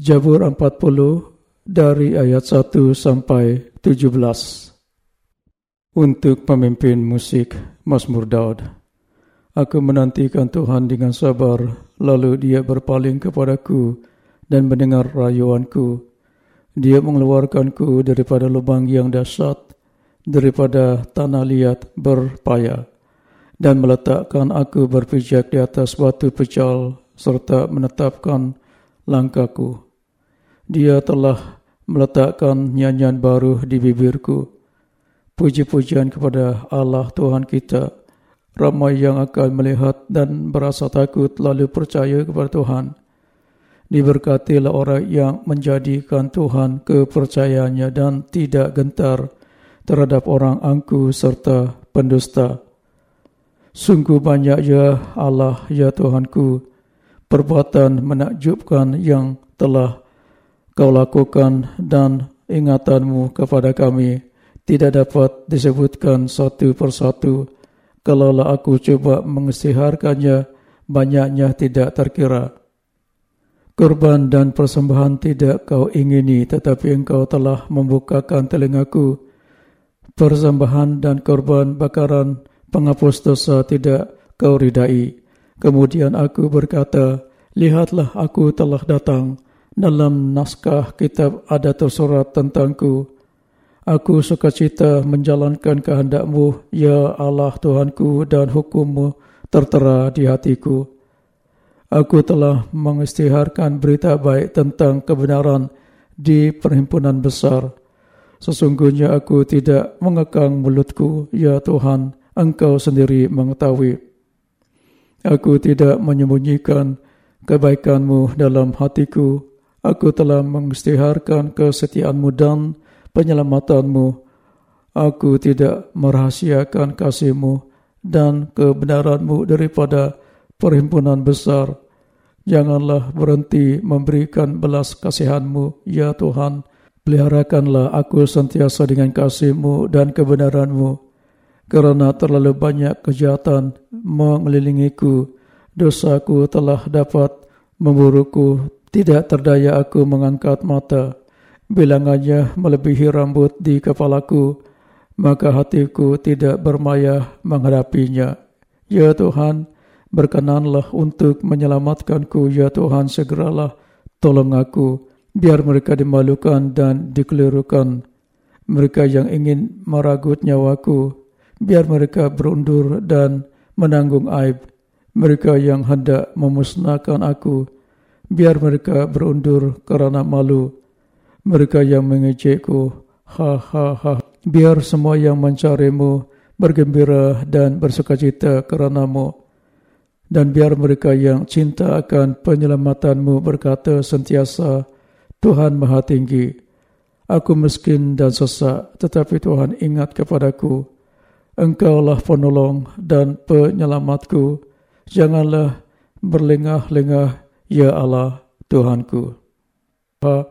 Jabur 40 dari ayat 1 sampai 17 Untuk pemimpin musik Mazmur Daud Aku menantikan Tuhan dengan sabar lalu dia berpaling kepadaku dan mendengar rayuanku Dia mengeluarkanku daripada lubang yang dahsyat daripada tanah liat berpaya dan meletakkan aku berpijak di atas batu pecal serta menetapkan langkahku. Dia telah meletakkan nyanyian baru di bibirku. Puji-pujian kepada Allah Tuhan kita. Ramai yang akan melihat dan berasa takut lalu percaya kepada Tuhan. Diberkatilah orang yang menjadikan Tuhan kepercayaannya dan tidak gentar terhadap orang angku serta pendusta. Sungguh banyak ya Allah ya Tuhanku perbuatan menakjubkan yang telah kau lakukan dan ingatanmu kepada kami tidak dapat disebutkan satu persatu. Kalaulah aku coba mengesiharkannya, banyaknya tidak terkira. Korban dan persembahan tidak kau ingini, tetapi engkau telah membukakan telingaku. Persembahan dan korban bakaran penghapus dosa tidak kau ridai. Kemudian aku berkata, Lihatlah aku telah datang. Dalam naskah kitab ada tersurat tentangku. Aku sukacita menjalankan kehendakmu, Ya Allah Tuhanku dan hukummu tertera di hatiku. Aku telah mengistiharkan berita baik tentang kebenaran di perhimpunan besar. Sesungguhnya aku tidak mengekang mulutku, Ya Tuhan, Engkau sendiri mengetahui. Aku tidak menyembunyikan kebaikanmu dalam hatiku. Aku telah mengistiharkan kesetiaanmu dan penyelamatanmu. Aku tidak merahasiakan kasihmu dan kebenaranmu daripada perhimpunan besar. Janganlah berhenti memberikan belas kasihanmu, ya Tuhan. Peliharakanlah aku sentiasa dengan kasihmu dan kebenaranmu kerana terlalu banyak kejahatan mengelilingiku, dosaku telah dapat memburuku, tidak terdaya aku mengangkat mata. Bilangannya melebihi rambut di kepalaku, maka hatiku tidak bermaya menghadapinya. Ya Tuhan, berkenanlah untuk menyelamatkanku, Ya Tuhan, segeralah tolong aku, biar mereka dimalukan dan dikelirukan. Mereka yang ingin meragut nyawaku, biar mereka berundur dan menanggung aib. Mereka yang hendak memusnahkan aku, biar mereka berundur kerana malu. Mereka yang mengejekku, ha ha ha. Biar semua yang mencarimu bergembira dan bersukacita keranamu. Dan biar mereka yang cinta akan penyelamatanmu berkata sentiasa, Tuhan Maha Tinggi. Aku miskin dan sesak, tetapi Tuhan ingat kepadaku. Engkaulah penolong dan penyelamatku. Janganlah berlengah-lengah, Ya Allah, Tuhanku. Ha,